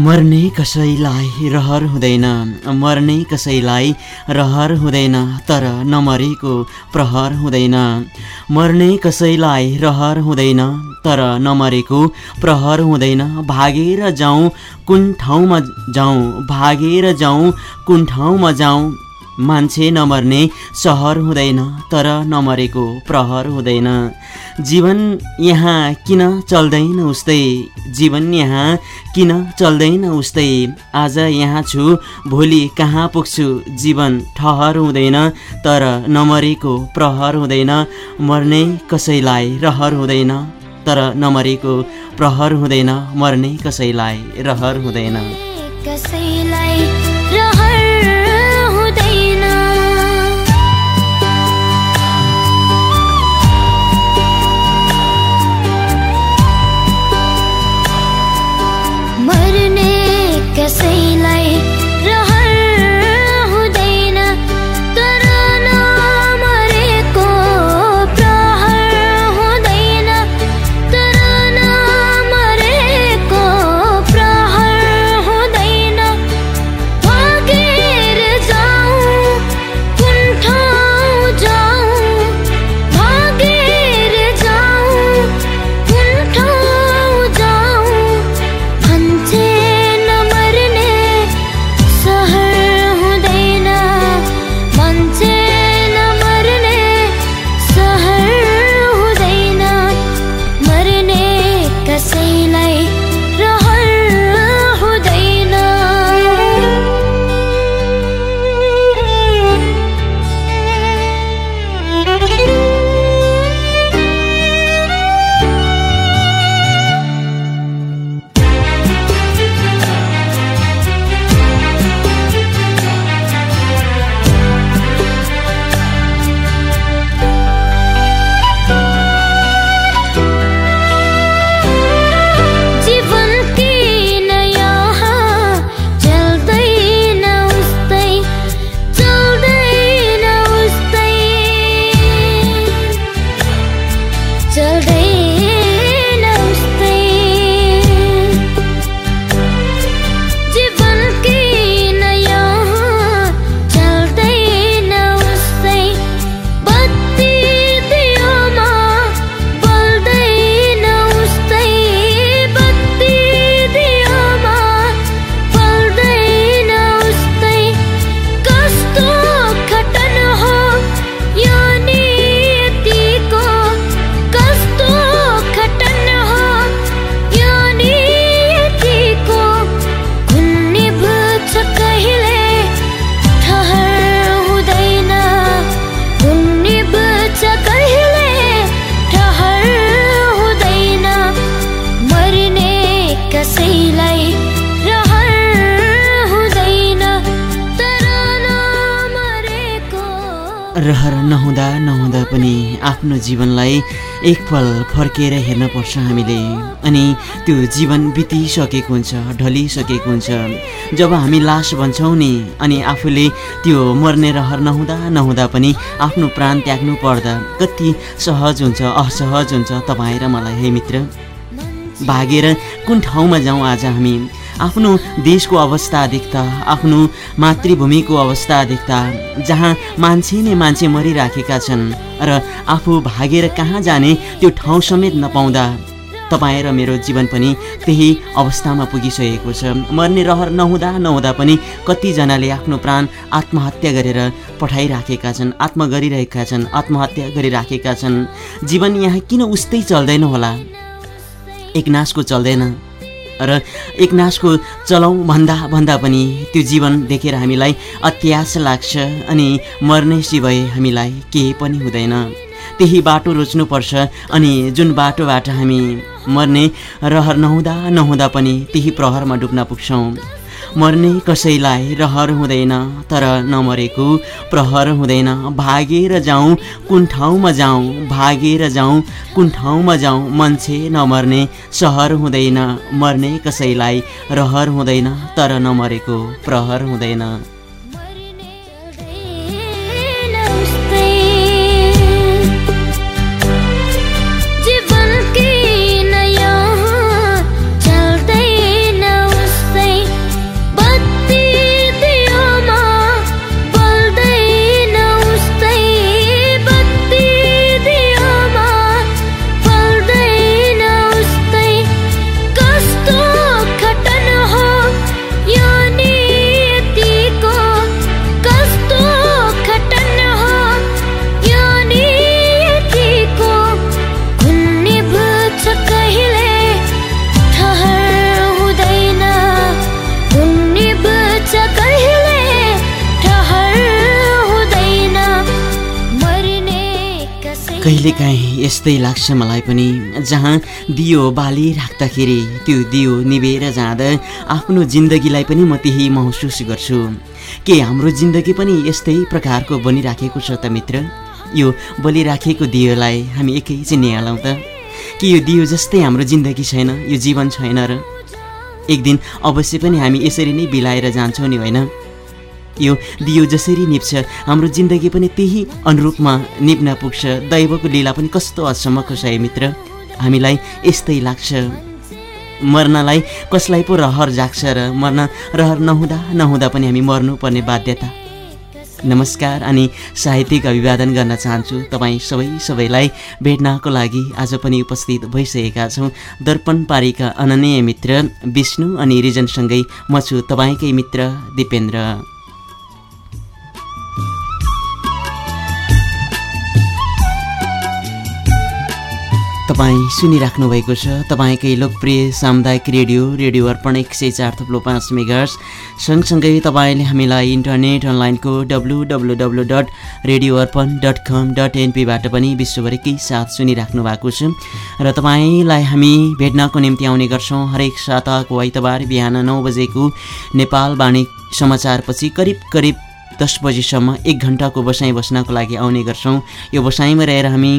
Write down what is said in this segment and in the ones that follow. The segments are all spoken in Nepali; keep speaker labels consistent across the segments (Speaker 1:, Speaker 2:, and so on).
Speaker 1: मर्ने कसैलाई रहर हुँदैन मर्ने कसैलाई रहर हुँदैन तर नमरेको प्रहर हुँदैन। मर्ने कसैलाई रहर हुँदैन तर नमरेको प्रहर हुँदैन। भागेर जाउँ कुन ठाउँमा जाउँ भागेर जाउँ कुन ठाउँमा जाउँ मान्छे नमर्ने सहर हुँदैन तर नमरेको प्रहर हुँदैन। जीवन यहाँ किन चल्दैन उस्तै? जीवन यहाँ किन चल्दैन उस्तै? आज यहाँ छु भोलि कहाँ पुग्छु? जीवन ठहर हुँदैन तर नमरेको प्रहर हुँदैन। मर्ने कसैलाई रहर हुँदैन तर नमरेको प्रहर हुँदैन। मर्ने कसैलाई रहर हुँदैन।
Speaker 2: कसैलाई रहर
Speaker 1: नहुँदा नहुँदा पनि आफ्नो जीवनलाई एकपल फर्केर हेर्नुपर्छ हामीले। अनि त्यो जीवन बितिसकेको हुन्छ ढलिसकेको हुन्छ। जब हामी लास भन्छौँ नि अनि आफूले त्यो मर्ने रहर नहुँदा नहुँदा पनि आफ्नो प्राण त्याग्नु पर्दा कति सहज हुन्छ असहज हुन्छ तपाईँ र मलाई हे मित्र? भागेर कुन ठाउँमा जाउँ आज हामी? आफ्नो देशको अवस्था देख्दा आफ्नो मातृभूमिको अवस्था देख्दा जहाँ मान्छे नै मान्छे मरिराखेका छन् र आफू भागेर कहाँ जाने त्यो ठाउँ समेत नपाउँदा तपाईँ र मेरो जीवन पनि त्यही अवस्थामा पुगिसकेको छ। मर्ने रहर नहुँदा नहुँदा पनि कतिजनाले आफ्नो प्राण आत्महत्या गरेर पठाइराखेका छन् आत्म गरिरहेका छन् आत्महत्या गरिराखेका छन्। जीवन यहाँ किन उस्तै चल्दैन होला? एकनासको चल्दैन। र एकनासको चलाउँ भन्दा भन्दा पनि त्यो जीवन देखेर हामीलाई अत्यास लाग्छ अनि मर्ने सिवाय हामीलाई केही पनि हुँदैन। त्यही बाटो रोज्नुपर्छ अनि जुन बाटोबाट हामी मर्ने रहर नहुँदा नहुँदा पनि त्यही प्रहरमा डुब्न पुग्छौँ। मर्ने कसैलाई रहर हुँदैन तर नमरेको प्रहर हुँदैन। भागेर जाउँ कुन ठाउँमा जाउँ भागेर जाउँ कुन ठाउँमा जाउँ मान्छे नमर्ने सहर हुँदैन। मर्ने कसैलाई रहर हुँदैन तर नमरेको प्रहर हुँदैन। कहिलेकाहीँ यस्तै लाग्छ मलाई पनि। जहाँ दियो बाली राख्दाखेरि त्यो दियो निभेर जाँदा आफ्नो जिन्दगीलाई पनि म त्यही महसुस गर्छु। के हाम्रो जिन्दगी पनि यस्तै प्रकारको बनिराखेको छ त मित्र? यो बलिराखेको दियोलाई हामी एकैछिन त। कि यो दियो जस्तै हाम्रो जिन्दगी छैन यो जीवन छैन र? एक दिन अवश्य पनि हामी यसरी नै बिलाएर जान्छौँ नि होइन? यो दियो जसरी निप्छ। हाम्रो जिन्दगी पनि त्यही अनुरूपमा निप्न पुग्छ। दैवको लीला पनि कस्तो अचम्मको छ है मित्र। हामीलाई यस्तै लाग्छ। मर्नलाई कसलाई पो रहर जाग्छ र मर्न रहर नहुँदा नहुँदा पनि हामी मर्नुपर्ने बाध्यता। नमस्कार अनि साहित्यिक अभिवादन गर्न चाहन्छु। तपाईँ सबै सबैलाई भेट्नको लागि आज पनि उपस्थित भइसकेका छौँ। दर्पण पारीका अननीय मित्र विष्णु अनि रिजनसँगै म छु तपाईँकै मित्र दिपेन्द्र। तपाईँ सुनिराख्नु भएको छ। तपाईँकै लोकप्रिय सामुदायिक रेडियो रेडियो अर्पण एक सय चार थुप्लो पाँच मेगार्स सँगसँगै तपाईँले हामीलाई इन्टरनेट अनलाइनको W W W dot radio Arpan dot com dot एनपीबाट पनि विश्वभरिकै साथ सुनिराख्नु भएको छ। र तपाईँलाई हामी भेट्नको निम्ति आउने गर्छौँ हरेक साताको आइतबार बिहान नौ बजेको नेपाल वाणी समाचारपछि करिब करिब दस बजीसम्म एक घन्टाको बसाइँ बस्नको लागि आउने गर्छौँ। यो बसाइँमा रहेर हामी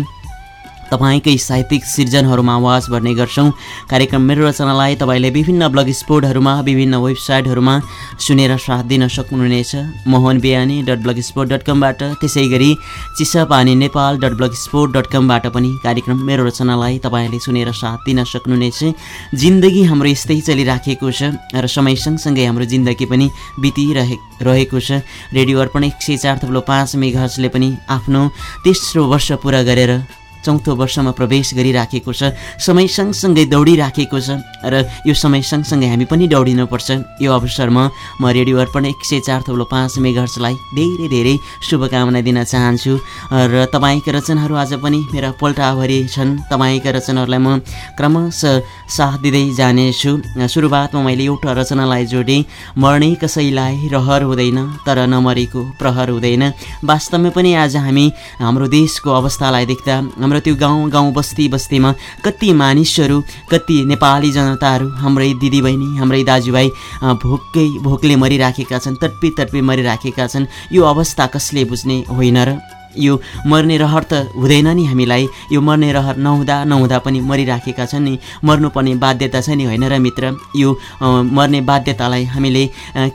Speaker 1: तपाईँकै साहित्यिक सिर्जनहरूमा आवाज भर्ने गर्छौँ। कार्यक्रम मेरो रचनालाई तपाईँले विभिन्न ब्लग स्पोर्टहरूमा विभिन्न वेबसाइटहरूमा सुनेर साथ दिन सक्नुहुनेछ। Mohan Bihani dot blogspot dot कमबाट त्यसै गरी Chisapani Nepal dot blogspot dot कमबाट पनि कार्यक्रम मेरो रचनालाई तपाईँले सुनेर साथ दिन सक्नुहुनेछ। जिन्दगी हाम्रो यस्तै चलिराखेको छ र समय सँगसँगै हाम्रो जिन्दगी पनि बितिरहे रहेको छ। रेडियो अर्पण एक सय चार थप्लो पाँच मेघर्सले पनि आफ्नो तेस्रो वर्ष पुरा गरेर चौथो वर्षमा प्रवेश गरिराखेको छ समय सँगसँगै दौडिराखेको छ र यो समय सँगसँगै हामी पनि दौडिनुपर्छ। यो अवसरमा म रेडियो अर्पण एक सय चार थौलो पाँच मेघर्सलाई धेरै धेरै शुभकामना दिन चाहन्छु र तपाईँका रचनाहरू आज पनि मेरा पल्टाभरि छन्। तपाईँका रचनाहरूलाई म क्रमशः साथ दिँदै जानेछु। सुरुवातमा मैले एउटा रचनालाई जोडेँ मर्ने कसैलाई रहर हुँदैन तर नमरेको प्रहर हुँदैन। वास्तवमा पनि आज हामी हाम्रो देशको अवस्थालाई देख्दा हाम्रो त्यो गाउँ गाउँ बस्ती बस्तीमा कति मानिसहरू कति नेपाली जनताहरू हाम्रै दिदीबहिनी हाम्रै दाजुभाइ भोकै भोकले मरिराखेका छन् तडपी तडपी मरिराखेका छन् यो अवस्था कसले बुझ्ने होइन र यो मर्ने रहर त हुँदैन नि हामीलाई यो मर्ने रहर नहुँदा नहुँदा पनि मरिराखेका छन् नि मर्नुपर्ने बाध्यता छ नि होइन र मित्र? यो मर्ने बाध्यतालाई हामीले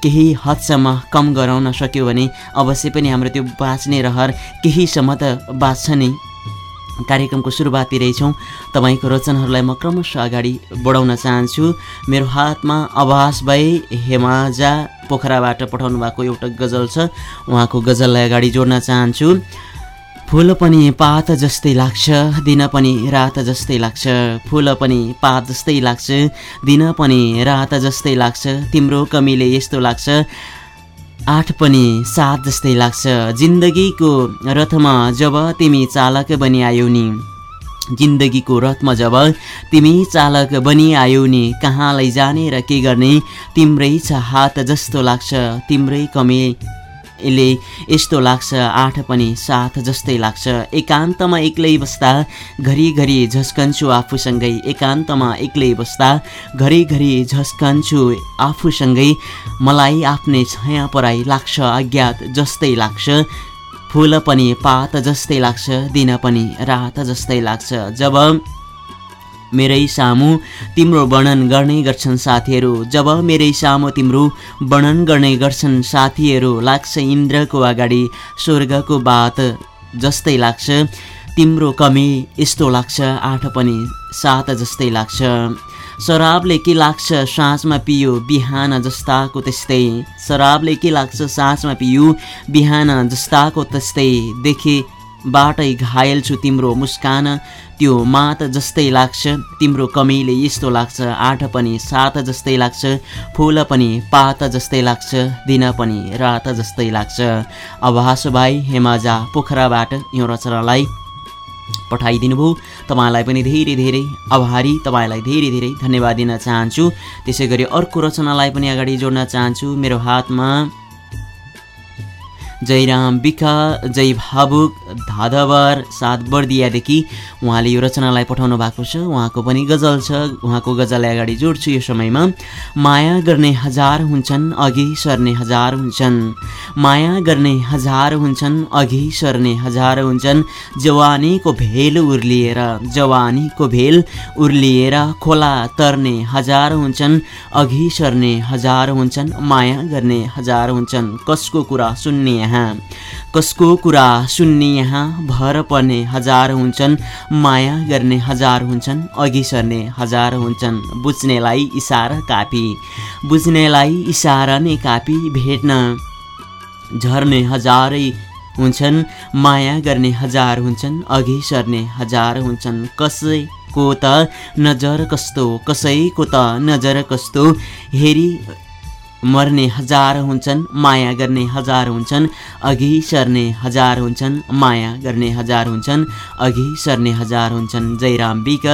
Speaker 1: केही हदसम्म कम गराउन सक्यो भने अवश्य पनि हाम्रो त्यो बाँच्ने रहर केहीसम्म त बाँच्छ नि। कार्यक्रमको सुरुवाती छौँ। तपाईँको रचनाहरूलाई म क्रमशः अगाडि बढाउन चाहन्छु। मेरो हातमा आवास भए हेमाजा पोखराबाट पठाउनु भएको एउटा गजल छ। उहाँको गजललाई अगाडि जोड्न चाहन्छु। फुल पनि पात जस्तै लाग्छ दिन पनि रात जस्तै लाग्छ। फुल पनि पात जस्तै लाग्छ दिन पनि रात जस्तै लाग्छ। तिम्रो कमीले यस्तो लाग्छ। आठ पनि सात जस्तै लाग्छ। जिन्दगीको रथमा जब तिमी चालक बनि आयौ नि जिन्दगीको रथमा जब तिमी चालक बनि आयौ नि कहाँ लैजाने र के गर्ने तिम्रै छ हात जस्तो लाग्छ तिम्रै कमी यसले यस्तो लाग्छ आठ पनि साथ जस्तै लाग्छ। एकान्तमा एक्लै बस्दा घरिघरि झस्कन्छु आफूसँगै। एकान्तमा एक्लै बस्दा घरिघरि झस्कन्छु आफूसँगै। मलाई आफ्नै छाया पराई लाग्छ अज्ञात जस्तै लाग्छ। फुल पनि पात जस्तै लाग्छ दिन पनि रात जस्तै लाग्छ। जब मेरै सामु तिम्रो वर्णन गर्ने गर्छन् साथीहरू। जब मेरै सामु तिम्रो वर्णन गर्ने गर्छन् साथीहरू लाग्छ इन्द्रको अगाडि स्वर्गको बात जस्तै लाग्छ। तिम्रो कमी यस्तो लाग्छ आठ पनि सात जस्तै लाग्छ। शराबले के लाग्छ साँझमा पियो बिहान जस्ताको त्यस्तै। शराबले के लाग्छ साँझमा पियो बिहान जस्ताको त्यस्तै। देखे बाटै घायल छु तिम्रो मुस्कान। त्यो मात जस्तै लाग्छ। तिम्रो कमीले यस्तो लाग्छ आठ पनि सात जस्तै लाग्छ फुल पनि पात जस्तै लाग्छ दिन पनि रात जस्तै लाग्छ। अभास भाइ हेमाजा पोखराबाट यो रचनालाई पठाइदिनु भयो। तपाईँलाई पनि धेरै धेरै आभारी तपाईँलाई धेरै धेरै धन्यवाद दिन चाहन्छु। त्यसै गरी अर्को रचनालाई पनि अगाडि जोड्न चाहन्छु। मेरो हातमा जयराम बिका जय भावुक धाधवर सात बर्दियादेखि उहाँले यो रचनालाई पठाउनु भएको छ। उहाँको पनि गजल छ। उहाँको गजललाई अगाडि जोड्छु यो समयमा। माया गर्ने हजार हुन्छन् अघि सर्ने हजार हुन्छन्। माया गर्ने हजार हुन्छन् अघि सर्ने हजार हुन्छन्। जवानीको भेल उर्लिएर जवानीको भेल उर्लिएर खोला तर्ने हजार हुन्छन् अघि सर्ने हजार हुन्छन् माया गर्ने हजार हुन्छन्। कसको कुरा सुन्ने यहाँ? कसको कुरा सुन्ने यहाँ? भर पर्ने हजार हुन्छन् माया गर्ने हजार हुन्छन् अघि सर्ने हजार हुन्छन्। बुझ्नेलाई इसारा कापी। बुझ्नेलाई इसारा नै कापी भेट्न। झर्ने हजारै हुन्छन् माया गर्ने हजार हुन्छन् अघि सर्ने हजार हुन्छन्। कसैको त नजर कस्तो कसैको त नजर कस्तो? हेरी मर्ने हजार हुन्छन् माया गर्ने हजार हुन्छन् अघि सर्ने हजार हुन्छन् माया गर्ने हजार हुन्छन् अघि सर्ने हजार हुन्छन्। जय राम बिक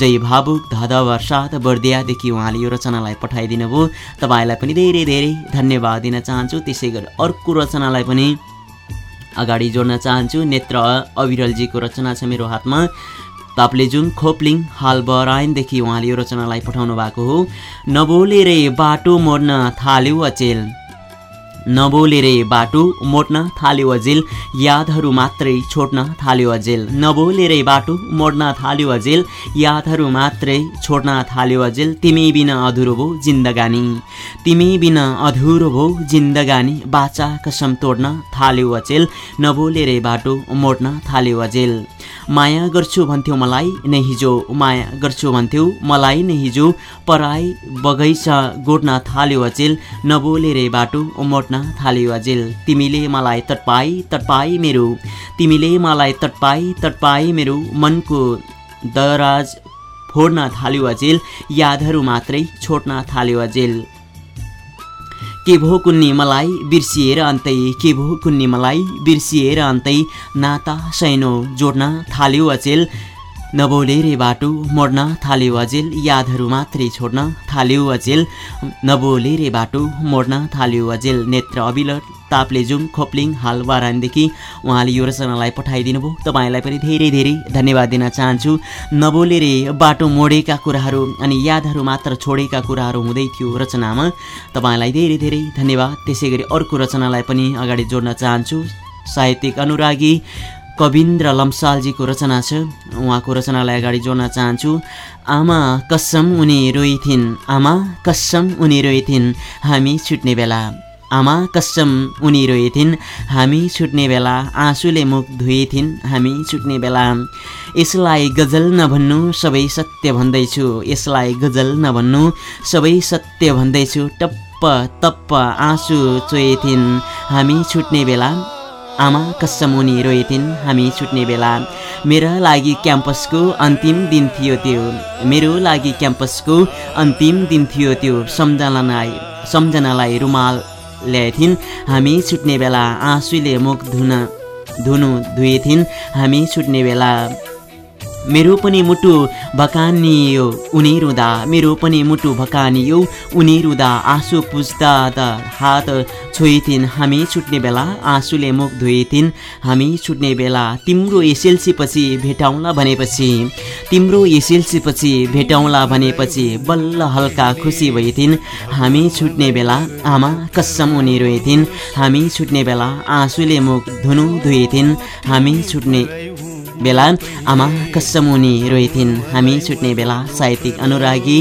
Speaker 1: जय भावुक धध वर्षात बर्दियादेखि उहाँले यो रचनालाई पठाइदिनु भयो तपाईँलाई पनि धेरै धेरै धन्यवाद दिन चाहन्छु। त्यसै गरी अर्को रचनालाई पनि अगाडि जोड्न चाहन्छु। नेत्र अविरलजीको रचना छ मेरो हातमा। ताप्लेजुङ खोप्लिङ हाल बराइनदेखि उहाँले यो रचनालाई पठाउनु भएको हो। नबोलेरे बाटो मोड्न थाल्यो अचेल। नबोलेरे बाटो मोड्न थाल्यो अजेल। यादहरू मात्रै छोड्न थाल्यो अजेल। नबोलेरै बाटो मोड्न थाल्यो अजेल। यादहरू मात्रै छोड्न थाल्यो अजेल। तिमी बिना अधुरो भो जिन्दगानी। तिमी बिना अधुरो भो जिन्दगानी। बाचा कसम तोड्न थाल्यो अचेल। नबोलेरै बाटो मोड्न थाल्यो अजेल। माया गर्छु भन्थ्यौ मलाई नै हिजो माया गर्छु भन्थ्यौ मलाई नै हिजो। पराई बगैँचा गोड्न थाल्यो अचेल नबोलेरै बाटो मोड्न थाल्यो अजेल तिमीले मलाई तटपाई तटपाई मेरो। तिमीले मलाई तटपाई तटपाई मेरो। मनको दराज फोड्न थाल्यो अजेल यादहरू मात्रै छोड्न थाल्यो अजेल के भो कुन्नी मलाई बिर्सिएर अन्तै के भो कुन्नी मलाई बिर्सिएर अन्तै नाता सैनो जोड्न थाल्यो अचेल। नबोलेरे बाटो मोड्न थाल्यो अजेल यादहरू मात्रै छोड्न थाल्यो अजेल नबोलेरे बाटो मोड्न थाल्यो अजेल नेत्र अबिलट ताप्लेजुङ खोप्लिङ हाल वारानदेखि उहाँले यो रचनालाई पठाइदिनु भयो। तपाईँलाई पनि धेरै धेरै धन्यवाद दिन चाहन्छु। नबोलेरे बाटो मोडेका कुराहरू अनि यादहरू मात्र छोडेका कुराहरू हुँदै थियो रचनामा। तपाईँलाई धेरै धेरै धन्यवाद। त्यसै अर्को रचनालाई पनि अगाडि जोड्न चाहन्छु। साहित्यिक अनुरागी कविन्द्र लम्सालजीको रचना छ। उहाँको रचनालाई अगाडि जोड्न चाहन्छु। आमा कसम उनी रोइथिन्। आमा कसम उनी रोइथिन्। हामी छुट्ने बेला। आमा कसम उनी रोएथिन् हामी छुट्ने बेला। आँसुले मुख धोएथिन् हामी छुट्ने बेला। यसलाई गजल नभन्नु सबै सत्य भन्दैछु। यसलाई गजल नभन्नु सबै सत्य भन्दैछु। टप्प तप्प आँसु चोएथिन् हामी छुट्ने बेला। आमा कसम उनी रोएथिन् हामी छुट्ने बेला। मेरा लागि क्याम्पसको अन्तिम दिन थियो त्यो। मेरो लागि क्याम्पसको अन्तिम दिन थियो त्यो। सम्झनालाई सम्झनालाई रुमाल ल्याएथिन् हामी छुट्ने बेला आँसुले मुख धुन धुनु धुएथिन् हामी छुट्ने बेला मेरो पनि मुटु भकानियो उनी रुँदा मेरो पनि मुटु भकानियो उनी रुँदा आँसु पुज्दा त हात छोइथिन् हामी छुट्ने बेला आँसुले मुख धोइथिन् हामी छुट्ने बेला तिम्रो एसएलसी पछि भेटाउँला भनेपछि तिम्रो एसएलसी पछि भेटाउँला भनेपछि बल्ल हल्का खुसी भइथिन् हामी छुट्ने बेला आमा कसम उनी रोएथिन् हामी छुट्ने बेला आँसुले मुख धुनु धोइथिन् हामी छुट्ने बेला। आमा कसमुनि रोएथिन् हामी छुट्ने बेला साहित्यिक अनुरागी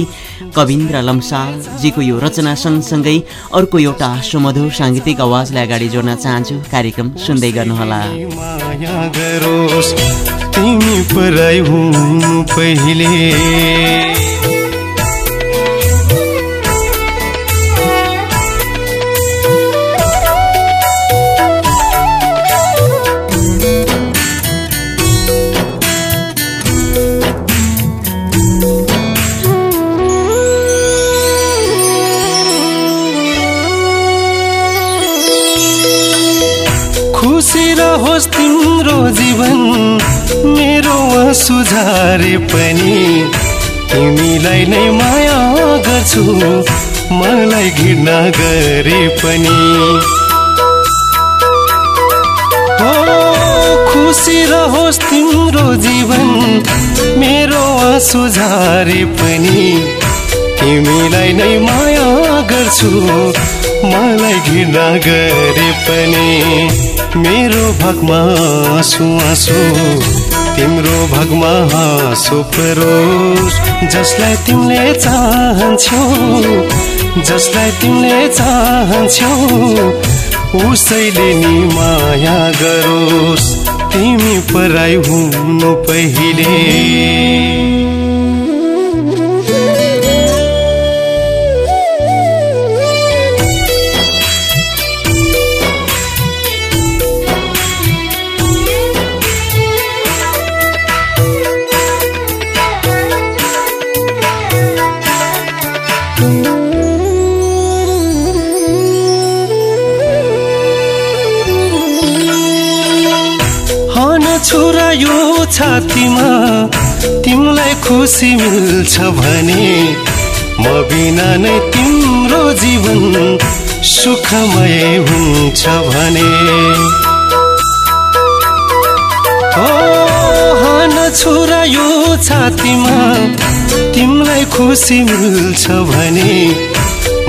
Speaker 1: कविन्द्र लम्सालजीको यो रचना सँगसँगै अर्को एउटा सुमधुर साङ्गीतिक आवाजलाई अगाडि जोड्न चाहन्छु। कार्यक्रम सुन्दै गर्नुहोला।
Speaker 3: पहिले सुझारे पनि तिमीलाई नै माया गर्छु मलाई घृणा गरे पनि। खुसी रहोस् तिम्रो जीवन मेरो आँसु झारे पनि तिमीलाई नै माया गर्छु मलाई घृणा गरे पनि। मेरो भगमा आँसु आँसु। तिम्रो भगमा हाँसो जसलाई तिमीले चाहन्छौ जसलाई तिमीले चाहन्छौ उसैले नि माया गरोस्। तिमी पराई हुनु पहिले। छातीमा तिमीलाई खुसी मिल्छ भने म बिना नै तिम्रो जीवन सुखमय हुन्छ भने। छोरा यो छातीमा तिमीलाई खुसी मिल्छ भने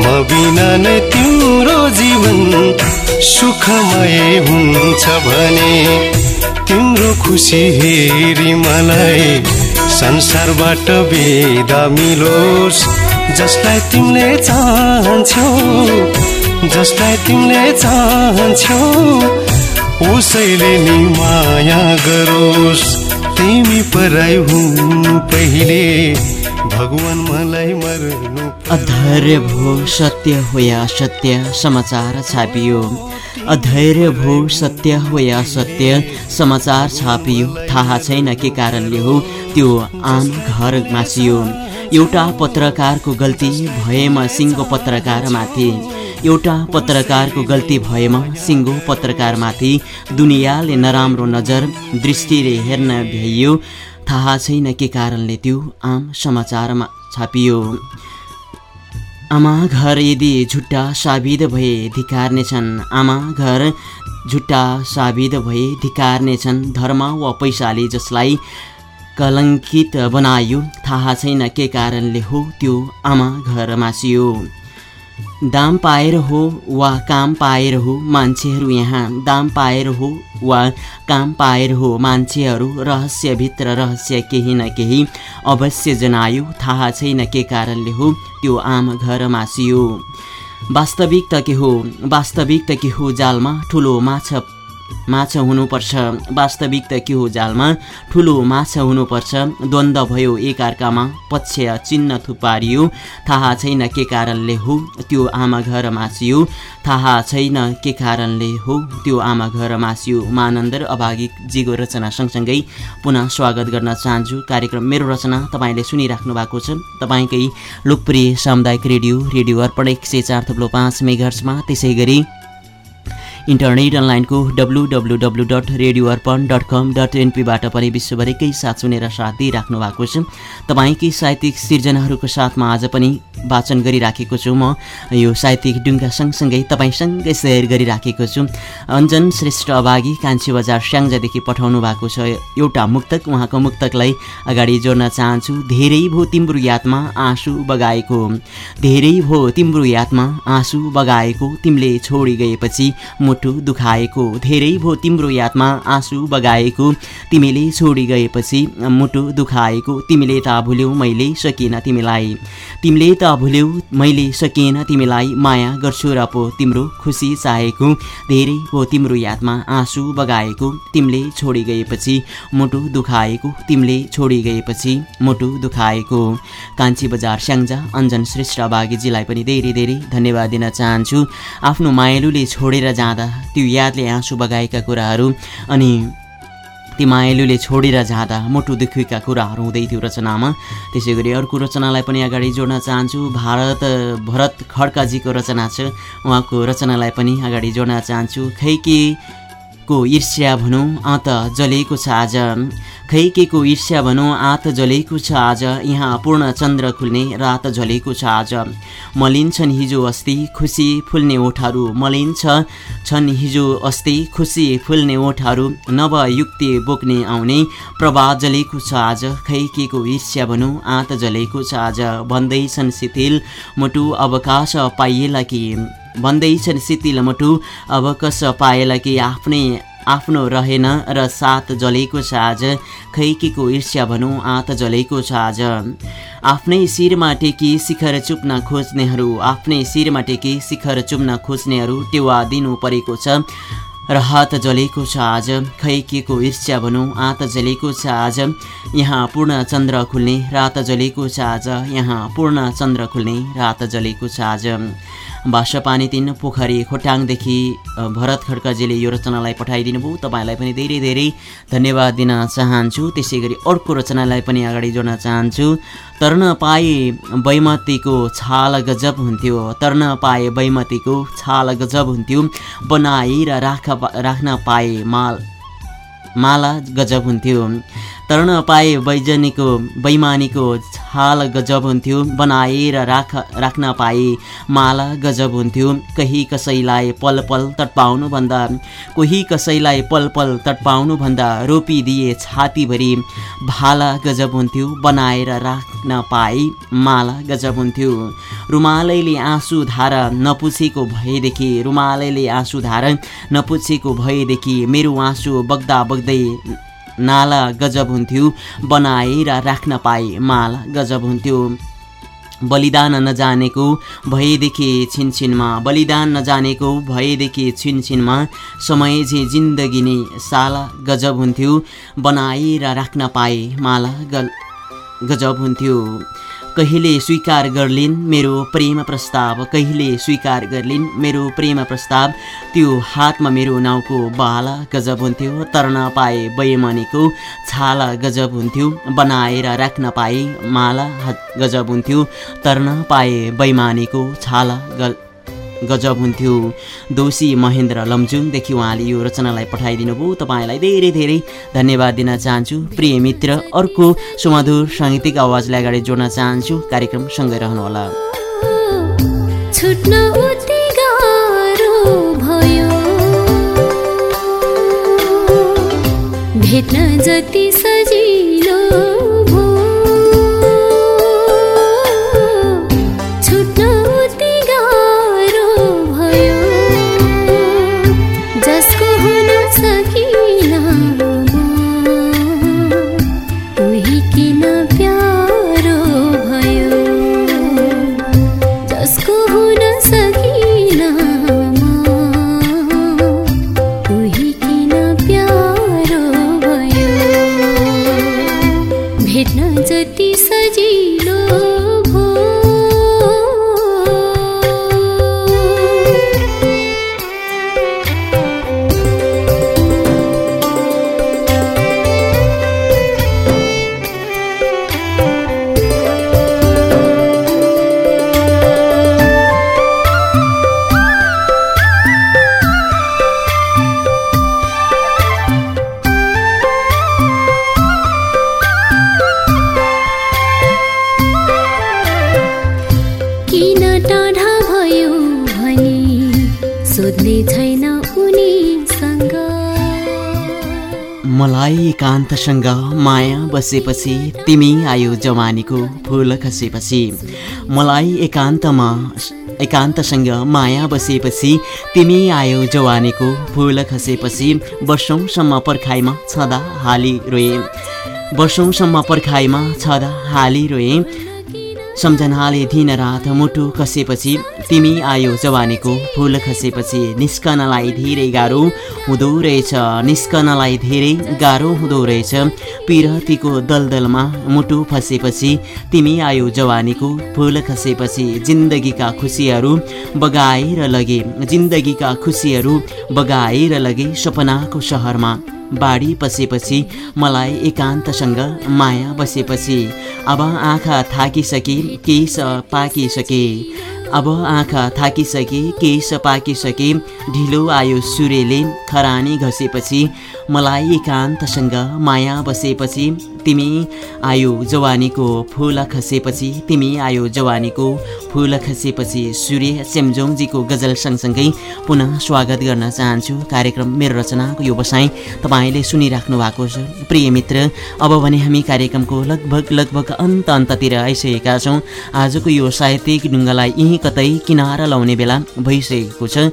Speaker 3: म बिना नै तिम्रो जीवन सुखमय हुन्छ भने। तिम्रो खुसी हेरी मलाई। संसारबाट बेदा मिलोस् जसलाई तिमीले चाहन्छौ जसलाई तिमीले चाहन्छौ उसैले नि माया गरोस्। तिमी पराई हुनु पहिले भगवान मलाई मर्नु
Speaker 1: अधैर्य भो सत्य हो या असत्य समाचार छापियो। अधैर्य भो सत्य हो या असत्य समाचार छापियो। थाहा छैन के कारणले हो त्यो आम घर मासियो। एउटा पत्रकारको गल्ती भएमा सिङ्गो पत्रकारमाथि। एउटा पत्रकारको गल्ती भएमा सिङ्गो पत्रकारमाथि दुनियाँले नराम्रो नजर दृष्टिले हेर्न भ्याइयो। थाहा छैन के कारणले त्यो आम समाचारमा छापियो। आमा घर यदि झुट्टा साबित भए धिकार्नेछन् आमा घर झुट्टा साबित भए धिकार्नेछन् धर्म वा पैसाले जसलाई कलङ्कित बनायो थाहा छैन के कारणले हो त्यो आमा घर मासियो दाम पाएर हो वा काम पाएर हो मान्छेहरू यहाँ। दाम पाएर हो वा काम पाएर हो मान्छेहरू रहस्यभित्र रहस्य केही न केही। अवश्य जनायो थाहा छैन के कारणले हो त्यो आम घर मासियो। वास्तविक त के हो? वास्तविक त के हो जालमा? ठुलो माछा माछा हुनुपर्छ। वास्तविक त के हो जालमा? ठुलो माछा हुनुपर्छ। द्वन्द्व भयो एकअर्कामा पक्ष चिन्ह थुपारियो। थाहा छैन के कारणले हो त्यो आमा घर मासियो। थाहा छैन के कारणले हो त्यो आमा घर मासियो। मानन्दर अभागीजीको रचना सँगसँगै पुनः स्वागत गर्न चाहन्छु। कार्यक्रम मेरो रचना तपाईँले सुनिराख्नु भएको छ। तपाईँकै लोकप्रिय सामुदायिक रेडियो रेडियो अर्पण एक सय चार थप्लो पाँच मेघर्समा त्यसै गरी इन्टरनेट अनलाइनको W W W dot radio Arpan dot com dot एनपीबाट पनि विश्वभरिकै साथ सुनेर साथ दिइराख्नु भएको छ। तपाईँकै साहित्यिक सिर्जनाहरूको साथमा आज पनि वाचन गरिराखेको छु म। यो साहित्यिक डुङ्गा सँगसँगै तपाईँसँगै सेयर गरिराखेको छु। अञ्जन श्रेष्ठ अभागी कान्छी बजार स्याङ्जादेखि पठाउनु भएको छ। एउटा मुक्तक उहाँको मुक्तकलाई अगाडि जोड्न चाहन्छु। धेरै भो तिम्रो यादमा आँसु बगाएको। धेरै भो तिम्रो यादमा आँसु बगाएको। तिमीले छोडी गएपछि मुटु दुखाएको धेरै भो तिम्रो यादमा आँसु बगाएको। तिमीले छोडी गएपछि मुटु दुखाएको तिमीले त भुल्यौ मैले सकिनँ तिमीलाई। तिमीले त भुल्यौ मैले सकिनँ तिमीलाई माया गर्छु र पो तिम्रो खुसी चाहेको। धेरै भो तिम्रो यादमा आँसु बगाएको तिमीले छोडी गएपछि मुटु दुखाएको तिमीले छोडी गएपछि मुटु दुखाएको। कान्छी बजार स्याङ्जा अञ्जन श्रेष्ठ बागीजीलाई पनि धेरै धेरै धन्यवाद दिन चाहन्छु। आफ्नो मायालुले छोडेर जाँदा त्यो यादले आँसु बगाएका कुराहरू अनि ती मायालुले छोडेर जाँदा मुटु दुखीका कुराहरू हुँदै थियो रचनामा। त्यसै गरी अर्को रचनालाई पनि अगाडि जोड्न चाहन्छु। भारत भरत खड्काजीको रचना छ। उहाँको रचनालाई पनि अगाडि जोड्न चाहन्छु। खै के को ईर्ष्या भनौँ त जलेको छ आज। खै के को ईर्ष्या भनौँ आत जलेको छ आज। यहाँ पूर्ण चन्द्र खुल्ने रात झलेको छ आज। मलिन छन् हिजो अस्ति खुसी फुल्ने ओठहरू। मलिन छ छन् हिजो अस्ति खुसी फुल्ने ओठहरू। नवयुक्ति बोक्ने आउने प्रभा जलेको छ आज। खै के को ईर्ष्या भनौँ आत जलेको छ आज। भन्दैछन् शिथिल मुटु अवकाश पाइएला कि? भन्दैछन् शिथिल मुटु अवकाश पाएला कि? आफ्नै आफ्नो रहेन र साथ जलेको छ आज खैकेको ईर्ष्या भनौँ आत जलेको छ आज आफ्नै शिरमा टेकी शिखर चुप्न खोज्नेहरू आफ्नै शिरमा टेकी शिखर चुम्न खोज्नेहरू टेवा दिनु परेको छ र हात जलेको छ आज खैकेको ईर्ष्या भनौँ आत जलेको छ आज यहाँ पूर्ण चन्द्र खुल्ने रात जलेको छ आज यहाँ पूर्ण चन्द्र खुल्ने रात जलेको छ आज भाषा पानी तिन पोखरी खोटाङदेखि भरत खड्काजीले यो रचनालाई पठाइदिनु भयो तपाईँलाई पनि धेरै धेरै धन्यवाद दिन चाहन्छु। त्यसै गरी अर्को रचनालाई पनि अगाडि जोड्न चाहन्छु। तर्न पाए बैमतीको छाल गजब हुन्थ्यो। तर्न पाए बैमतीको छाल गजब हुन्थ्यो। बनाएर राख राख्न पाए माल माला गजब हुन्थ्यो। तर्न पाए वैजनीको बैमानीको छाल गजब हुन्थ्यो बनाएर राख राख्न पाए माला गजब हुन्थ्यो। कहीँ कसैलाई पल पल तटपाउनुभन्दा कोही कसैलाई पल पल तटपाउनुभन्दा रोपिदिए छातीभरि भाला गजब हुन्थ्यो बनाएर राख्न पाए माला गजब हुन्थ्यो। रुमालैले आँसु धारा नपुछेको भएदेखि रुमालैले आँसु धारा नपुछेको भएदेखि मेरो आँसु बग्दा बग्दै नाला गजब हुन्थ्यो बनाएर राख्न पाए माला गजब हुन्थ्यो। बलिदान नजानेको भएदेखि छिनछिनमा बलिदान नजानेको भएदेखि छिनछिनमा समय जे जिन्दगी नै साला गजब हुन्थ्यो बनाएर राख्न पाए माला गजब हुन्थ्यो। कहिले स्वीकार गर्लिन् मेरो प्रेम प्रस्ताव? कहिले स्वीकार गर्लिन् मेरो प्रेम प्रस्ताव? त्यो हातमा मेरो नाउँको बाला गजब हुन्थ्यो। तर्न पाए बैमनीको छाला गजब हुन्थ्यो। बनाएर राख्न पाए माला गजब हुन्थ्यो। तर्न पाए बैमानीको छाला ग गजब हुन्थ्यो। दोषी महेन्द्र लमजुङदेखि उहाँले यो रचनालाई पठाइदिनु भयो। तपाईँलाई धेरै धेरै धन्यवाद दिन चाहन्छु। प्रिय मित्र अर्को सुमधुर साङ्गीतिक आवाजलाई अगाडि जोड्न चाहन्छु। कार्यक्रम सँगै रहनुहोला।
Speaker 2: भेट्न जति सजिलो
Speaker 1: एकान्तसँग माया बसेपछि तिमी आयो जवानीको फुल खसेपछि। मलाई एकान्तमा एकान्तसँग माया बसेपछि तिमी आयो जवानीको फुल खसेपछि वर्षौँसम्म पर्खाइमा छँदा हाली रोए। वर्षौँसम्म पर्खाइमा छँदा हाली रोए। सम्झनाले दिन रात मुटु खसेपछि तिमी आयो जवानीको। फुल खसेपछि निस्कनलाई धेरै गाह्रो हुँदो रहेछ। निस्कनलाई धेरै गाह्रो हुँदो रहेछ। पिरतीको दलदलमा मुटु फसेपछि तिमी आयो जवानीको। फुल खसेपछि जिन्दगीका खुसीहरू बगाएर लगे। जिन्दगीका खुसीहरू बगाएर लगे सपनाको सहरमा। बाढी पसेपछि मलाई एकान्तसँग माया बसेपछि। अब आँखा थाकिसके केही स पाकिसके। अब आँखा थाकिसके केस पाकिसके ढिलो आयो सूर्यले खरानी घसेपछि मलाई एकान्तसँग माया बसेपछि तिमी आयो जवानीको फुल खसेपछि तिमी आयो जवानीको फुल खसेपछि सूर्य चेम्जोङजीको गजल सँगसँगै पुनः स्वागत गर्न चाहन्छु। कार्यक्रम मेरो रचनाको यो बसाइ तपाईँले सुनिराख्नु भएको छ। प्रिय मित्र अब भने हामी कार्यक्रमको लगभग लगभग अन्त अन्ततिर आइसकेका छौँ। आजको यो साहित्यिक ढुङ्गालाई यहीँ कतै किनारा लाउने बेला भइसकेको छ।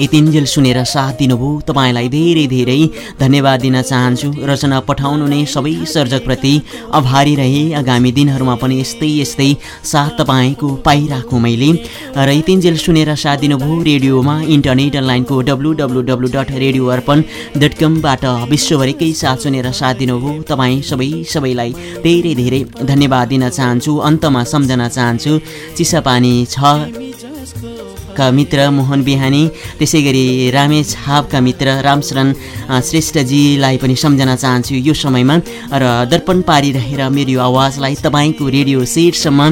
Speaker 1: यतिन्जेल सुनेर साथ दिनुभयो। तपाईँलाई धेरै धेरै धन्यवाद दिन चाहन्छु। रचना पठाउनु नै सबै सर्जकप्रति आभारी रहे। आगामी दिनहरूमा पनि यस्तै यस्तै साथ तपाईँको पाइराखौँ मैले। र यतिन्जेल सुनेर साथ दिनुभयो। रेडियोमा इन्टरनेट अनलाइनको W W W dot radio Arpan dot कमबाट विश्वभरिकै साथ सुनेर साथ दिनुभयो। तपाईँ सबै सबैलाई धेरै धेरै धन्यवाद दिन चाहन्छु। अन्तमा सम्झन चाहन्छु। चिसापानी छ। का मित्र मोहन बिहानी त्यसै गरी रामे छापका मित्र रामशरण श्रेष्ठजीलाई पनि सम्झन चाहन्छु यो समयमा। र दर्पण पारिरहेर मेरो आवाजलाई तपाईँको रेडियो सेटसम्म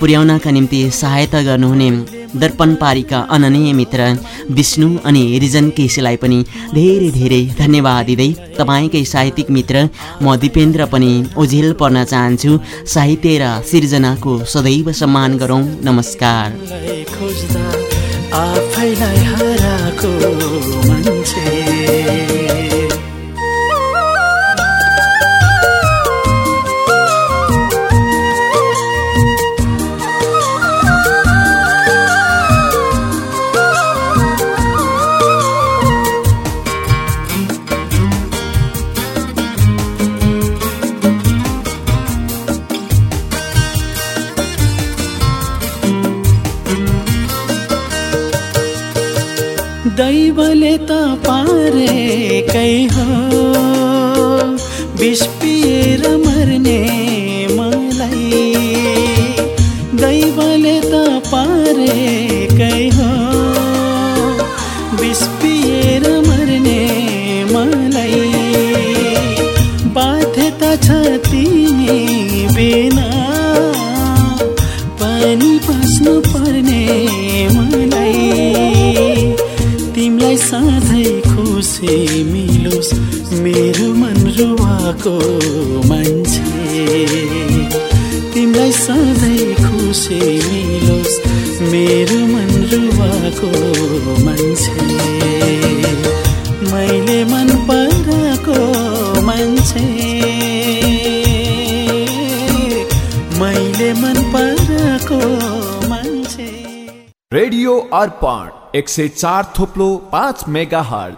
Speaker 1: पुर्याउनका निम्ति सहायता गर्नुहुने। दर्पण पारीका अननीय मित्र विष्णु अनि रिजन केसीलाई पनि धेरै धेरै धन्यवाद दिँदै तपाईँकै साहित्यिक मित्र म दिपेन्द्र पनि ओझेल पर्न चाहन्छु। साहित्य र सिर्जनाको सदैव सम्मान गरौँ। नमस्कार।
Speaker 4: आफैलाई मान्छे। त पारेकै हो विष पिएर मर्ने मलाई। दैवले त पारेकै रुवाको मान्छे। तिमीलाई सधैँ खुसी मिलोस् मेरो मन रुवाको मान्छे। मैले मन पराएको मान्छे। मैले मन पराएको
Speaker 5: मान्छे। रेडियो अर्पण एक सय चार थोप्लो पाँच मेगा हल